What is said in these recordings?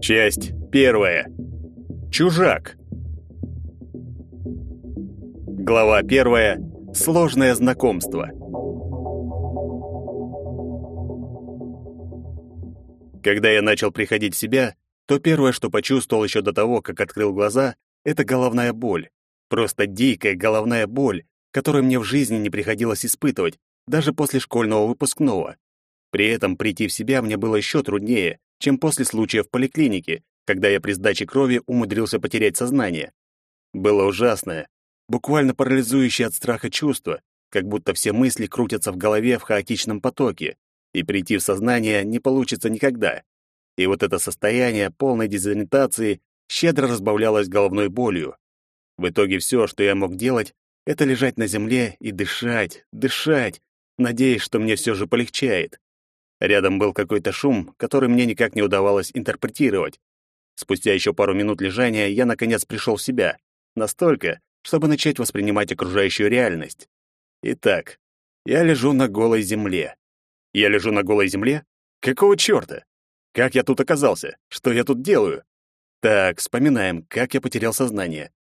Часть первая. Чужак. Глава первая. Сложное знакомство. Когда я начал приходить в себя, то первое, что почувствовал еще до того, как открыл глаза, это головная боль. Просто дикая головная боль, которую мне в жизни не приходилось испытывать, даже после школьного выпускного. При этом прийти в себя мне было еще труднее, чем после случая в поликлинике, когда я при сдаче крови умудрился потерять сознание. Было ужасное, буквально парализующее от страха чувство, как будто все мысли крутятся в голове в хаотичном потоке, и прийти в сознание не получится никогда. И вот это состояние полной дезориентации щедро разбавлялось головной болью. В итоге все, что я мог делать, это лежать на земле и дышать, дышать, надеясь, что мне все же полегчает. Рядом был какой-то шум, который мне никак не удавалось интерпретировать. Спустя еще пару минут лежания я наконец пришел в себя, настолько, чтобы начать воспринимать окружающую реальность. Итак, я лежу на голой земле. Я лежу на голой земле? Какого чёрта? Как я тут оказался? Что я тут делаю? Так, вспоминаем, как я потерял сознание.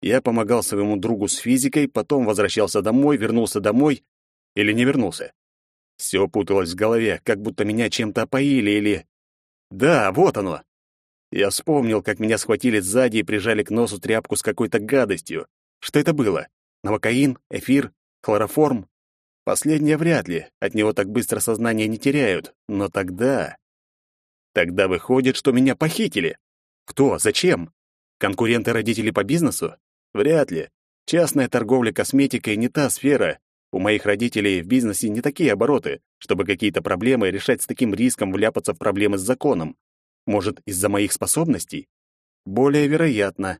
Я помогал своему другу с физикой, потом возвращался домой, вернулся домой или не вернулся. Все путалось в голове, как будто меня чем-то опоили или... Да, вот оно. Я вспомнил, как меня схватили сзади и прижали к носу тряпку с какой-то гадостью. Что это было? Новокаин? Эфир? Хлороформ? Последнее вряд ли, от него так быстро сознание не теряют. Но тогда... Тогда выходит, что меня похитили. Кто? Зачем? Конкуренты родителей по бизнесу? Вряд ли. Частная торговля косметикой не та сфера, у моих родителей в бизнесе не такие обороты, чтобы какие-то проблемы решать с таким риском вляпаться в проблемы с законом. Может, из-за моих способностей? Более вероятно.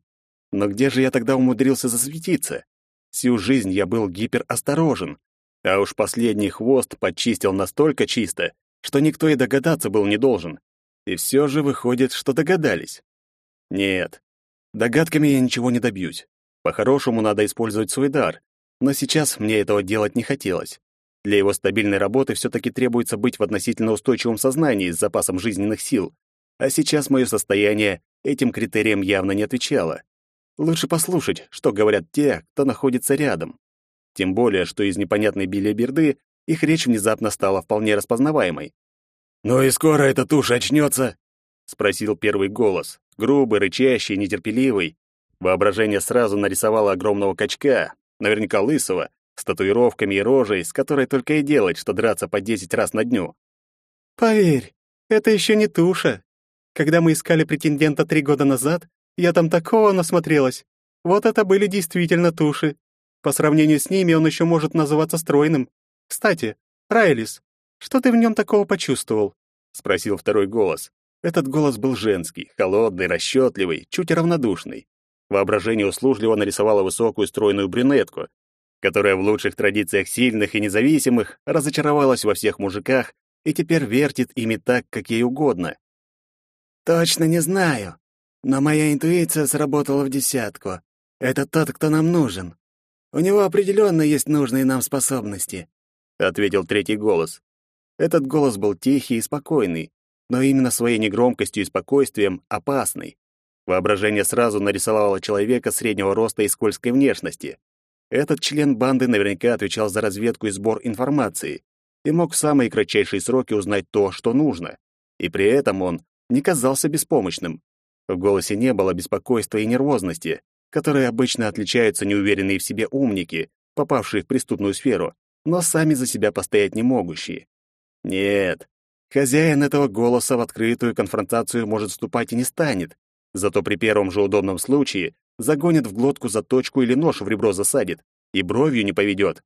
Но где же я тогда умудрился засветиться? Всю жизнь я был гиперосторожен, а уж последний хвост подчистил настолько чисто, что никто и догадаться был не должен. И все же выходит, что догадались. Нет, догадками я ничего не добьюсь. По-хорошему надо использовать свой дар, но сейчас мне этого делать не хотелось. Для его стабильной работы все-таки требуется быть в относительно устойчивом сознании с запасом жизненных сил, а сейчас мое состояние этим критериям явно не отвечало. Лучше послушать, что говорят те, кто находится рядом. Тем более, что из непонятной билиберды их речь внезапно стала вполне распознаваемой. «Ну и скоро эта туша очнется?» — спросил первый голос, грубый, рычащий, нетерпеливый. Воображение сразу нарисовало огромного качка, наверняка лысого, с татуировками и рожей, с которой только и делать, что драться по десять раз на дню. «Поверь, это еще не туша. Когда мы искали претендента три года назад, я там такого насмотрелась. Вот это были действительно туши. По сравнению с ними он еще может называться стройным. Кстати, Райлис, что ты в нем такого почувствовал?» — спросил второй голос. Этот голос был женский, холодный, расчетливый, чуть равнодушный. Воображение услужливо нарисовало высокую стройную брюнетку, которая в лучших традициях сильных и независимых разочаровалась во всех мужиках и теперь вертит ими так, как ей угодно. «Точно не знаю, но моя интуиция сработала в десятку. Это тот, кто нам нужен. У него определенно есть нужные нам способности», — ответил третий голос. Этот голос был тихий и спокойный, но именно своей негромкостью и спокойствием опасный. Воображение сразу нарисовало человека среднего роста и скользкой внешности. Этот член банды наверняка отвечал за разведку и сбор информации и мог в самые кратчайшие сроки узнать то, что нужно. И при этом он не казался беспомощным. В голосе не было беспокойства и нервозности, которые обычно отличаются неуверенные в себе умники, попавшие в преступную сферу, но сами за себя постоять не могущие. Нет, хозяин этого голоса в открытую конфронтацию может вступать и не станет, Зато при первом же удобном случае загонит в глотку заточку или нож в ребро засадит и бровью не поведет.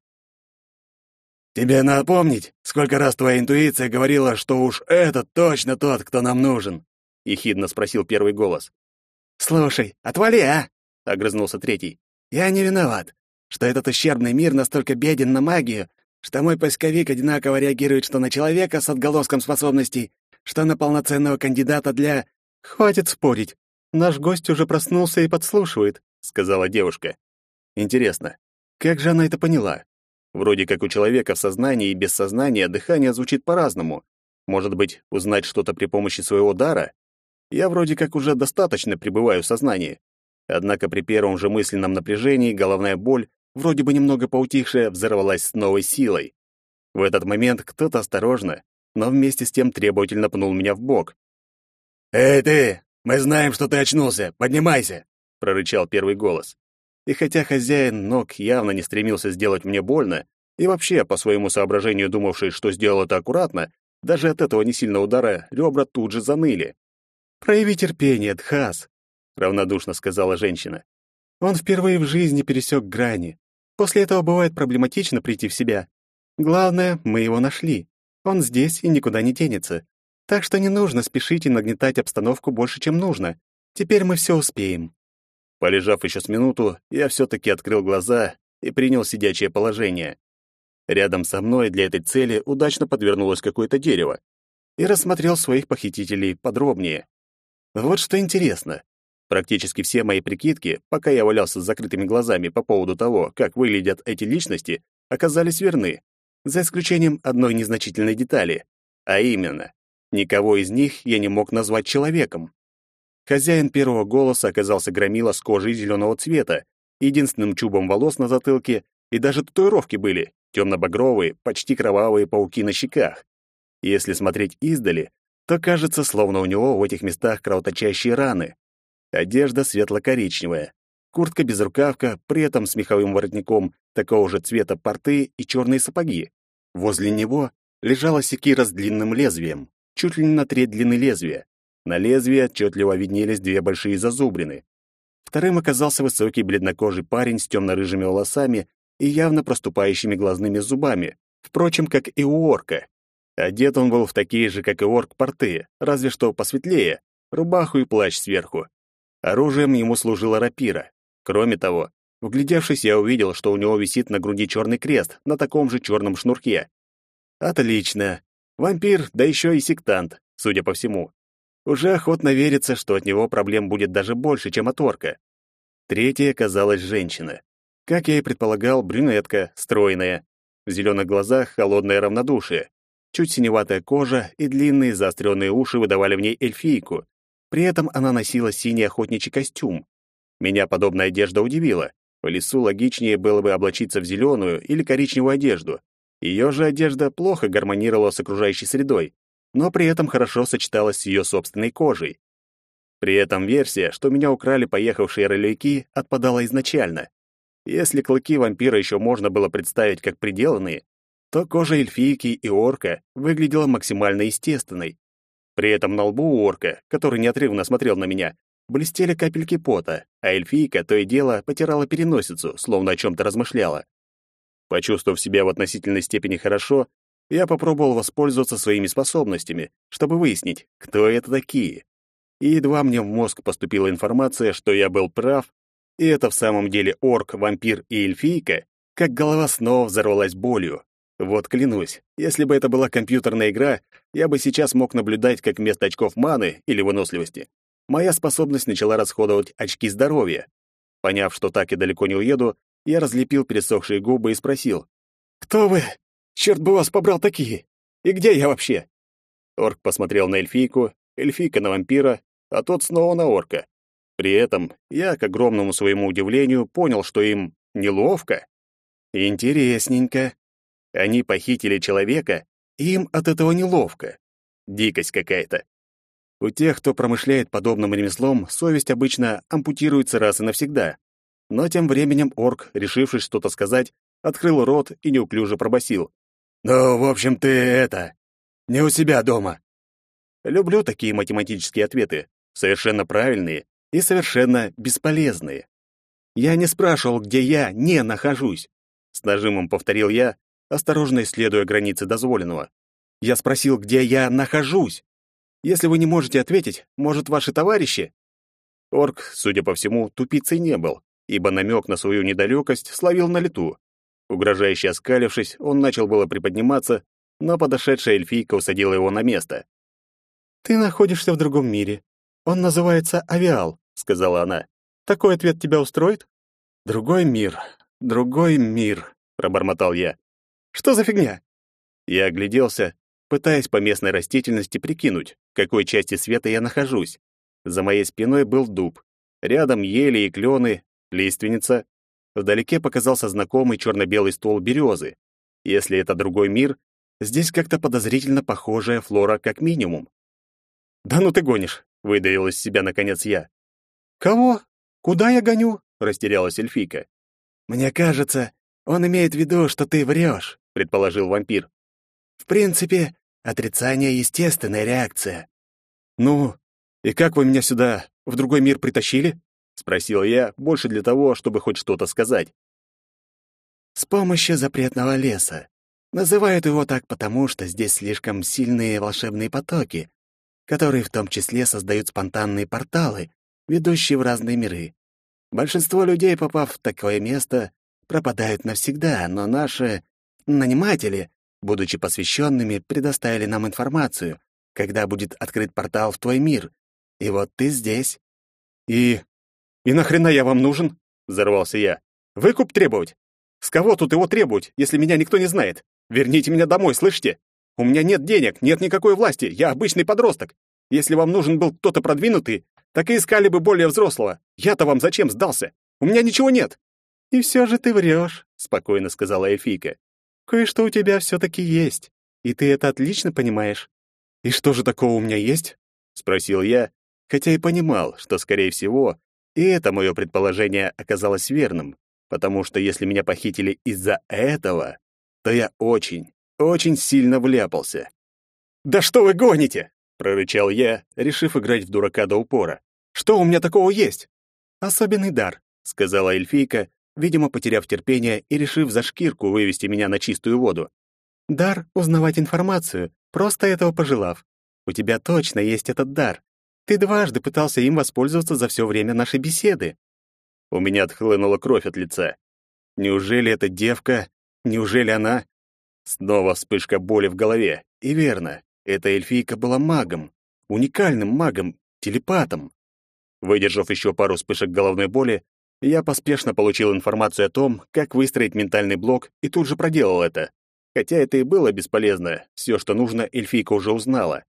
«Тебе напомнить, сколько раз твоя интуиция говорила, что уж этот точно тот, кто нам нужен?» — ехидно спросил первый голос. «Слушай, отвали, а!» — огрызнулся третий. «Я не виноват, что этот ущербный мир настолько беден на магию, что мой поисковик одинаково реагирует что на человека с отголоском способностей, что на полноценного кандидата для...» «Хватит спорить. Наш гость уже проснулся и подслушивает», — сказала девушка. «Интересно, как же она это поняла? Вроде как у человека в сознании и без сознания дыхание звучит по-разному. Может быть, узнать что-то при помощи своего дара? Я вроде как уже достаточно пребываю в сознании. Однако при первом же мысленном напряжении головная боль, вроде бы немного поутихшая, взорвалась с новой силой. В этот момент кто-то осторожно, но вместе с тем требовательно пнул меня в бок. «Эй ты! Мы знаем, что ты очнулся! Поднимайся!» — прорычал первый голос. И хотя хозяин ног явно не стремился сделать мне больно, и вообще, по своему соображению думавший, что сделал это аккуратно, даже от этого несильного удара ребра тут же заныли. «Прояви терпение, Дхас», — равнодушно сказала женщина. «Он впервые в жизни пересек грани. После этого бывает проблематично прийти в себя. Главное, мы его нашли. Он здесь и никуда не денется. Так что не нужно спешить и нагнетать обстановку больше, чем нужно. Теперь мы все успеем». Полежав еще с минуту, я все-таки открыл глаза и принял сидячее положение. Рядом со мной для этой цели удачно подвернулось какое-то дерево и рассмотрел своих похитителей подробнее. Вот что интересно. Практически все мои прикидки, пока я валялся с закрытыми глазами по поводу того, как выглядят эти личности, оказались верны, за исключением одной незначительной детали, а именно, никого из них я не мог назвать человеком. Хозяин первого голоса оказался громила с кожей зеленого цвета, единственным чубом волос на затылке, и даже татуировки были, темно-багровые, почти кровавые пауки на щеках. Если смотреть издали, то кажется, словно у него в этих местах кровоточащие раны. Одежда светло-коричневая, куртка-безрукавка, при этом с меховым воротником такого же цвета порты и черные сапоги. Возле него лежала секира с длинным лезвием, чуть ли не на треть длины лезвия. На лезвии отчетливо виднелись две большие зазубрины. Вторым оказался высокий бледнокожий парень с темно-рыжими волосами и явно проступающими глазными зубами, впрочем, как и у орка. Одет он был в такие же, как и орк, порты, разве что посветлее, рубаху и плащ сверху. Оружием ему служила рапира. Кроме того, вглядевшись, я увидел, что у него висит на груди черный крест на таком же черном шнурке. Отлично. Вампир, да еще и сектант, судя по всему. Уже охотно верится, что от него проблем будет даже больше, чем от орка. Третья оказалась женщина. Как я и предполагал, брюнетка, стройная. В зеленых глазах холодное равнодушие. Чуть синеватая кожа и длинные заостренные уши выдавали в ней эльфийку. При этом она носила синий охотничий костюм. Меня подобная одежда удивила. В лесу логичнее было бы облачиться в зеленую или коричневую одежду. Ее же одежда плохо гармонировала с окружающей средой, но при этом хорошо сочеталась с ее собственной кожей. При этом версия, что меня украли поехавшие ролевики, отпадала изначально. Если клыки вампира еще можно было представить как приделанные, то кожа эльфийки и орка выглядела максимально естественной. При этом на лбу у орка, который неотрывно смотрел на меня, блестели капельки пота, а эльфийка то и дело потирала переносицу, словно о чем-то размышляла. Почувствовав себя в относительной степени хорошо, я попробовал воспользоваться своими способностями, чтобы выяснить, кто это такие. И едва мне в мозг поступила информация, что я был прав, и это в самом деле орк, вампир и эльфийка, как голова снова взорвалась болью. Вот клянусь, если бы это была компьютерная игра, я бы сейчас мог наблюдать, как вместо очков маны или выносливости моя способность начала расходовать очки здоровья. Поняв, что так и далеко не уеду, я разлепил пересохшие губы и спросил. «Кто вы? Черт бы вас побрал такие! И где я вообще?» Орк посмотрел на эльфийку, эльфийка на вампира, а тот снова на орка. При этом я, к огромному своему удивлению, понял, что им неловко. Интересненько. Они похитили человека, и им от этого неловко. Дикость какая-то. У тех, кто промышляет подобным ремеслом, совесть обычно ампутируется раз и навсегда. Но тем временем орк, решившись что-то сказать, открыл рот и неуклюже пробасил: «Ну, в общем, ты это... не у себя дома». Люблю такие математические ответы, совершенно правильные и совершенно бесполезные. Я не спрашивал, где я не нахожусь. С нажимом повторил я, осторожно исследуя границы дозволенного. Я спросил, где я нахожусь. Если вы не можете ответить, может, ваши товарищи? Орк, судя по всему, тупицей не был, ибо намек на свою недалекость словил на лету. Угрожающе оскалившись, он начал было приподниматься, но подошедшая эльфийка усадила его на место. «Ты находишься в другом мире. Он называется Авиал», — сказала она. «Такой ответ тебя устроит?» «Другой мир, другой мир», — пробормотал я. Что за фигня?» Я огляделся, пытаясь по местной растительности прикинуть, в какой части света я нахожусь. За моей спиной был дуб. Рядом ели и клены, лиственница. Вдалеке показался знакомый черно-белый ствол березы. Если это другой мир, здесь как-то подозрительно похожая флора как минимум. «Да ну ты гонишь!» — выдавил из себя наконец я. «Кого? Куда я гоню?» — растерялась эльфийка. «Мне кажется, он имеет в виду, что ты врешь», — предположил вампир. «В принципе, отрицание — естественная реакция». «Ну, и как вы меня сюда, в другой мир притащили?» — спросил я, больше для того, чтобы хоть что-то сказать. «С помощью запретного леса. Называют его так потому, что здесь слишком сильные волшебные потоки, которые в том числе создают спонтанные порталы, ведущие в разные миры. Большинство людей, попав в такое место, пропадают навсегда, но наши наниматели, будучи посвященными, предоставили нам информацию, когда будет открыт портал в твой мир. И вот ты здесь. И... и нахрена я вам нужен? Взорвался я. Выкуп требовать? С кого тут его требовать, если меня никто не знает? Верните меня домой, слышите? У меня нет денег, нет никакой власти, я обычный подросток. Если вам нужен был кто-то продвинутый, так и искали бы более взрослого. Я-то вам зачем сдался? У меня ничего нет. И все же ты врешь, спокойно сказала Эфика. Кое-что у тебя все-таки есть, и ты это отлично понимаешь. И что же такого у меня есть? спросил я, хотя и понимал, что, скорее всего, и это мое предположение оказалось верным, потому что если меня похитили из-за этого, то я очень, очень сильно вляпался. «Да что вы гоните!» — прорычал я, решив играть в дурака до упора. «Что у меня такого есть?» «Особенный дар», — сказала эльфийка, видимо, потеряв терпение и решив за шкирку вывести меня на чистую воду. «Дар — узнавать информацию, просто этого пожелав. У тебя точно есть этот дар. Ты дважды пытался им воспользоваться за все время нашей беседы». У меня отхлынула кровь от лица. Неужели эта девка, неужели она... Снова вспышка боли в голове. И верно, эта эльфийка была магом, уникальным магом, телепатом. Выдержав еще пару вспышек головной боли, я поспешно получил информацию о том, как выстроить ментальный блок, и тут же проделал это. Хотя это и было бесполезно, все, что нужно, эльфийка уже узнала.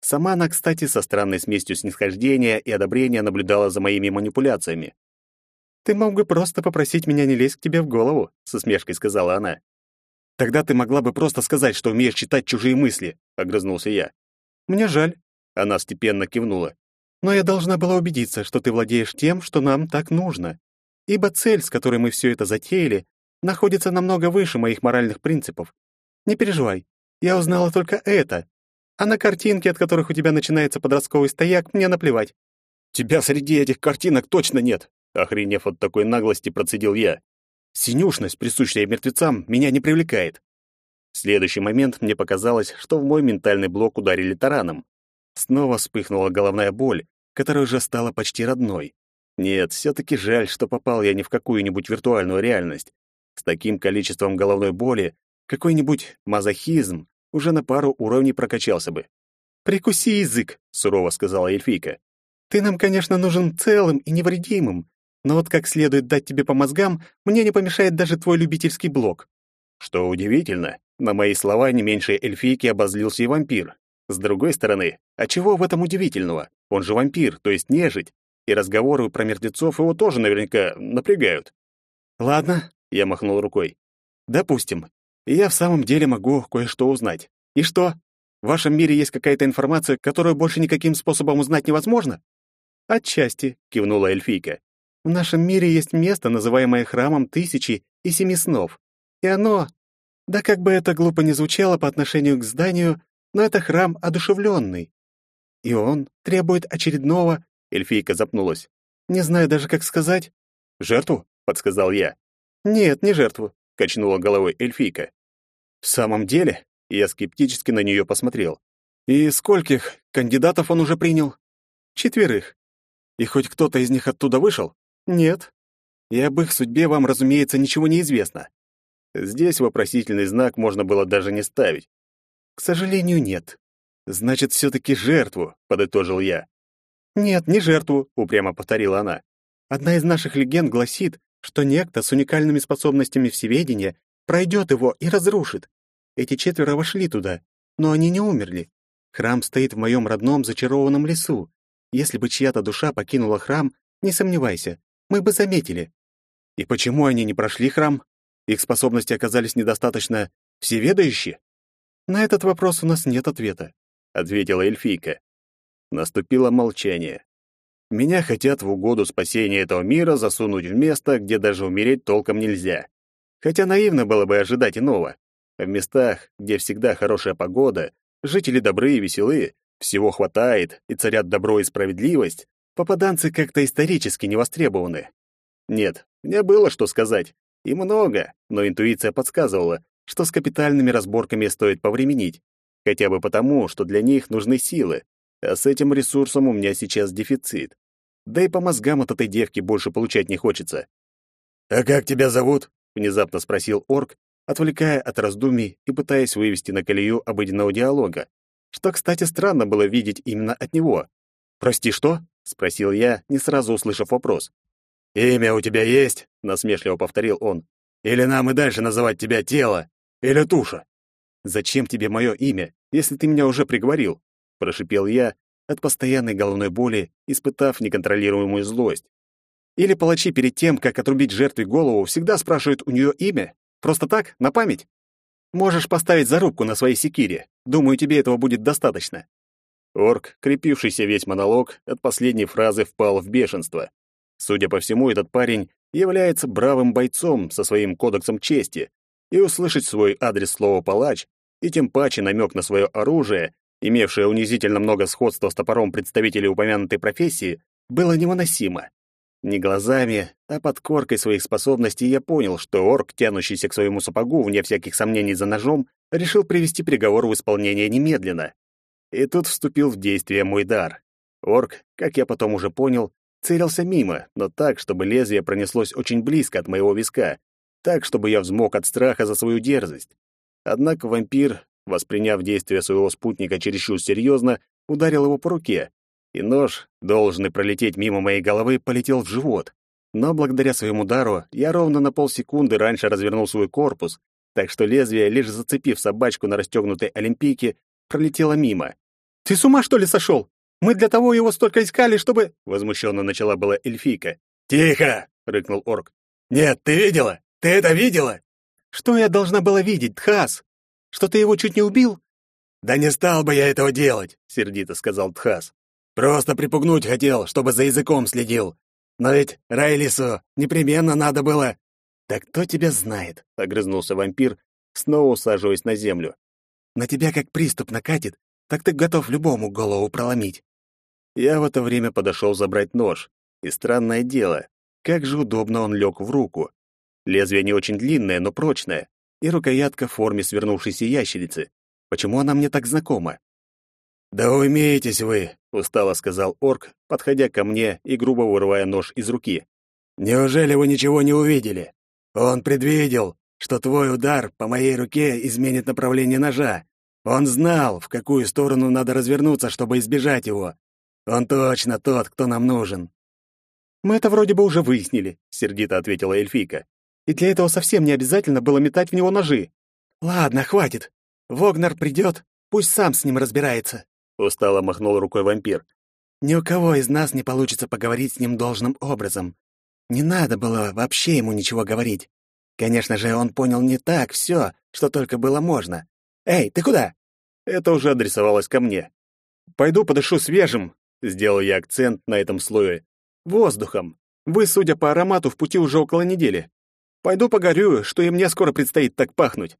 Сама она, кстати, со странной смесью снисхождения и одобрения наблюдала за моими манипуляциями. «Ты мог бы просто попросить меня не лезть к тебе в голову», — с усмешкой сказала она. «Тогда ты могла бы просто сказать, что умеешь читать чужие мысли», — огрызнулся я. «Мне жаль», — она степенно кивнула. «Но я должна была убедиться, что ты владеешь тем, что нам так нужно ибо цель, с которой мы все это затеяли, находится намного выше моих моральных принципов. Не переживай, я узнала только это, а на картинки, от которых у тебя начинается подростковый стояк, мне наплевать. Тебя среди этих картинок точно нет, охренев от такой наглости, процедил я. Синюшность, присущая мертвецам, меня не привлекает. В следующий момент мне показалось, что в мой ментальный блок ударили тараном. Снова вспыхнула головная боль, которая уже стала почти родной. Нет, все-таки жаль, что попал я не в какую-нибудь виртуальную реальность. С таким количеством головной боли какой-нибудь мазохизм уже на пару уровней прокачался бы. «Прикуси язык», — сурово сказала эльфийка. «Ты нам, конечно, нужен целым и невредимым, но вот как следует дать тебе по мозгам, мне не помешает даже твой любительский блок». Что удивительно, на мои слова не меньше эльфийки обозлился и вампир. С другой стороны, а чего в этом удивительного? Он же вампир, то есть нежить и разговоры про мертвецов его тоже наверняка напрягают. Ладно, я махнул рукой. Допустим, я в самом деле могу кое-что узнать. И что? В вашем мире есть какая-то информация, которую больше никаким способом узнать невозможно? Отчасти, кивнула эльфийка. В нашем мире есть место, называемое храмом Тысячи и Семи Снов. И оно... Да как бы это глупо ни звучало по отношению к зданию, но это храм одушевленный. И он требует очередного Эльфийка запнулась. «Не знаю даже, как сказать». «Жертву?» — подсказал я. «Нет, не жертву», — качнула головой эльфийка. «В самом деле?» — я скептически на нее посмотрел. «И скольких кандидатов он уже принял?» «Четверых. И хоть кто-то из них оттуда вышел?» «Нет. И об их судьбе вам, разумеется, ничего не известно». Здесь вопросительный знак можно было даже не ставить. «К сожалению, нет. Значит, все-таки жертву», — подытожил я. «Нет, не жертву», — упрямо повторила она. «Одна из наших легенд гласит, что некто с уникальными способностями всеведения пройдет его и разрушит. Эти четверо вошли туда, но они не умерли. Храм стоит в моем родном зачарованном лесу. Если бы чья-то душа покинула храм, не сомневайся, мы бы заметили. И почему они не прошли храм? Их способности оказались недостаточно всеведающие? На этот вопрос у нас нет ответа, ответила эльфийка. Наступило молчание. Меня хотят в угоду спасения этого мира засунуть в место, где даже умереть толком нельзя. Хотя наивно было бы ожидать иного. В местах, где всегда хорошая погода, жители добры и веселы, всего хватает и царят добро и справедливость, попаданцы как-то исторически не востребованы. Нет, мне было что сказать, и много, но интуиция подсказывала, что с капитальными разборками стоит повременить, хотя бы потому, что для них нужны силы, а с этим ресурсом у меня сейчас дефицит. Да и по мозгам от этой девки больше получать не хочется. «А как тебя зовут?» — внезапно спросил орк, отвлекая от раздумий и пытаясь вывести на колею обыденного диалога, что, кстати, странно было видеть именно от него. «Прости, что?» — спросил я, не сразу услышав вопрос. «Имя у тебя есть?» — насмешливо повторил он. «Или нам и дальше называть тебя тело? Или туша?» «Зачем тебе мое имя, если ты меня уже приговорил?» — прошипел я, от постоянной головной боли, испытав неконтролируемую злость. Или палачи перед тем, как отрубить жертве голову, всегда спрашивают у нее имя? Просто так, на память? Можешь поставить зарубку на своей секире. Думаю, тебе этого будет достаточно». Орк, крепившийся весь монолог, от последней фразы впал в бешенство. Судя по всему, этот парень является бравым бойцом со своим кодексом чести, и услышать свой адрес слова «палач» и тем паче намек на свое оружие, имевшее унизительно много сходства с топором представителей упомянутой профессии, было невыносимо. Не глазами, а под коркой своих способностей я понял, что орк, тянущийся к своему сапогу, вне всяких сомнений за ножом, решил привести приговор в исполнение немедленно. И тут вступил в действие мой дар. Орк, как я потом уже понял, целился мимо, но так, чтобы лезвие пронеслось очень близко от моего виска, так, чтобы я взмок от страха за свою дерзость. Однако вампир, восприняв действие своего спутника чересчур серьезно, ударил его по руке, и нож, должный пролететь мимо моей головы, полетел в живот. Но благодаря своему удару я ровно на полсекунды раньше развернул свой корпус, так что лезвие, лишь зацепив собачку на расстегнутой олимпийке, пролетело мимо. «Ты с ума, что ли, сошел? Мы для того его столько искали, чтобы...» Возмущенно начала была эльфийка. «Тихо!» — рыкнул орк. «Нет, ты видела? Ты это видела?» «Что я должна была видеть, Тхас? Что ты его чуть не убил?» «Да не стал бы я этого делать», — сердито сказал Тхас. Просто припугнуть хотел, чтобы за языком следил. Но ведь Райлису непременно надо было...» «Да кто тебя знает?» — огрызнулся вампир, снова усаживаясь на землю. «На тебя как приступ накатит, так ты готов любому голову проломить». Я в это время подошел забрать нож. И странное дело, как же удобно он лег в руку. Лезвие не очень длинное, но прочное, и рукоятка в форме свернувшейся ящерицы. Почему она мне так знакома? «Да умеетесь вы», — устало сказал орк, подходя ко мне и грубо вырывая нож из руки. «Неужели вы ничего не увидели? Он предвидел, что твой удар по моей руке изменит направление ножа. Он знал, в какую сторону надо развернуться, чтобы избежать его. Он точно тот, кто нам нужен». «Мы это вроде бы уже выяснили», — сердито ответила эльфийка. «И для этого совсем не обязательно было метать в него ножи». «Ладно, хватит. Вогнер придет, пусть сам с ним разбирается. Устало махнул рукой вампир. Ни у кого из нас не получится поговорить с ним должным образом. Не надо было вообще ему ничего говорить. Конечно же, он понял не так все, что только было можно. Эй, ты куда? Это уже адресовалось ко мне. Пойду подышу свежим, сделал я акцент на этом слое. Воздухом. Вы, судя по аромату, в пути уже около недели. Пойду погорю, что и мне скоро предстоит так пахнуть.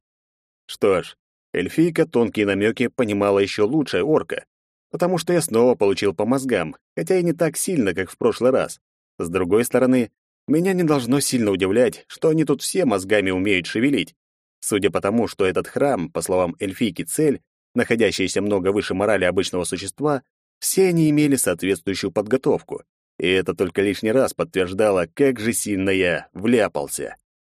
Что ж, Эльфийка тонкие намеки понимала еще лучше орка, потому что я снова получил по мозгам, хотя и не так сильно, как в прошлый раз. С другой стороны, меня не должно сильно удивлять, что они тут все мозгами умеют шевелить. Судя по тому, что этот храм, по словам эльфийки, цель, находящаяся много выше морали обычного существа, все они имели соответствующую подготовку. И это только лишний раз подтверждало, как же сильно я вляпался.